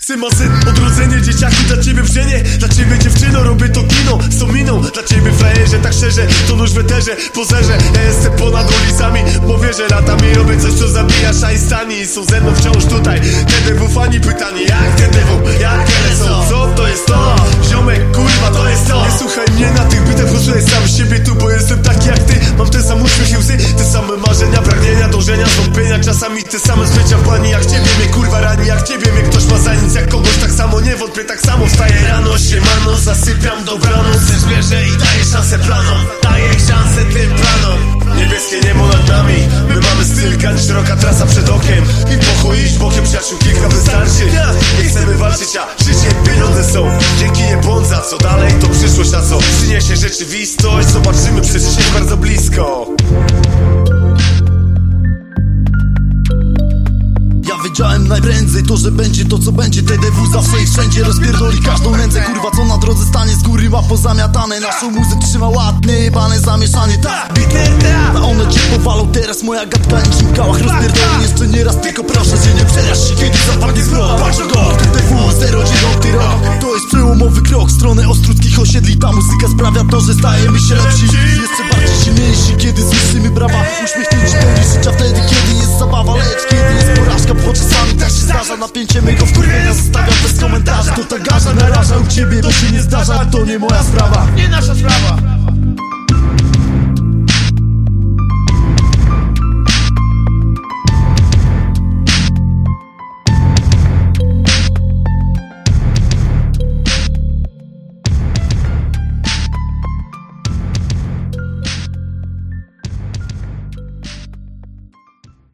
Cymasy, odrodzenie dzieciaki dla ciebie wrzenie Dla ciebie dziewczyno, robię to kino z tą miną. Dla ciebie frajerze, tak szczerze, to nóż w eterze. Pozerze, ja jestem ponad ulicami Bo wierzę, latami robię coś, co zabija szajstani. Są ze mną wciąż tutaj TDW fani pytanie, jak TDW, jak są. Co dążenia, zwątpienia Czasami te same zbycia w bani jak ciebie Mnie kurwa rani, jak ciebie mnie ktoś ma za nic. Jak kogoś tak samo nie wątpię, tak samo wstaję. Rano Siemano, zasypiam dobranoc. Też wierzę i daję szansę planom. Daję szansę tym planom. Niebieskie niebo nad nami. My mamy styl, gań szeroka trasa przed okiem. I po chuj iść bokiem, przyjaciół kilka wystarczy. Nie chcemy walczyć, a życie pieniądze są. Dzięki nie błądza, co dalej to przyszłość A co? Przyniesie rzeczywistość Zobaczymy przecież bardzo blisko wiedziałem najprędzej to, że będzie to co będzie. TDW zawsze i wszędzie rozpierdoli każdą nędzę Kurwa co na drodze stanie z góry ma pozamiatane. Naszą muzykę trzyma ładne, jebane zamieszanie Tak, bity, a one cię powalą teraz Moja gadka niczym kałach rozpierdolę jeszcze nie raz Tylko proszę się nie przeraź się kiedy zapadnie zmrok Patrz go, TDW 09 rok. To jest przełomowy krok. W stronę ostruckich osiedli. Ta muzyka sprawia to, że stajemy się lepsi. Jeszcze bardziej silniejsi kiedy słyszymy brawa. Uśmiechnięci zdarza Napięcie mego wkurwienia zostawiam bez komentarzy To ta garza naraża u ciebie, to się nie zdarza. To nie moja sprawa. Nie nasza sprawa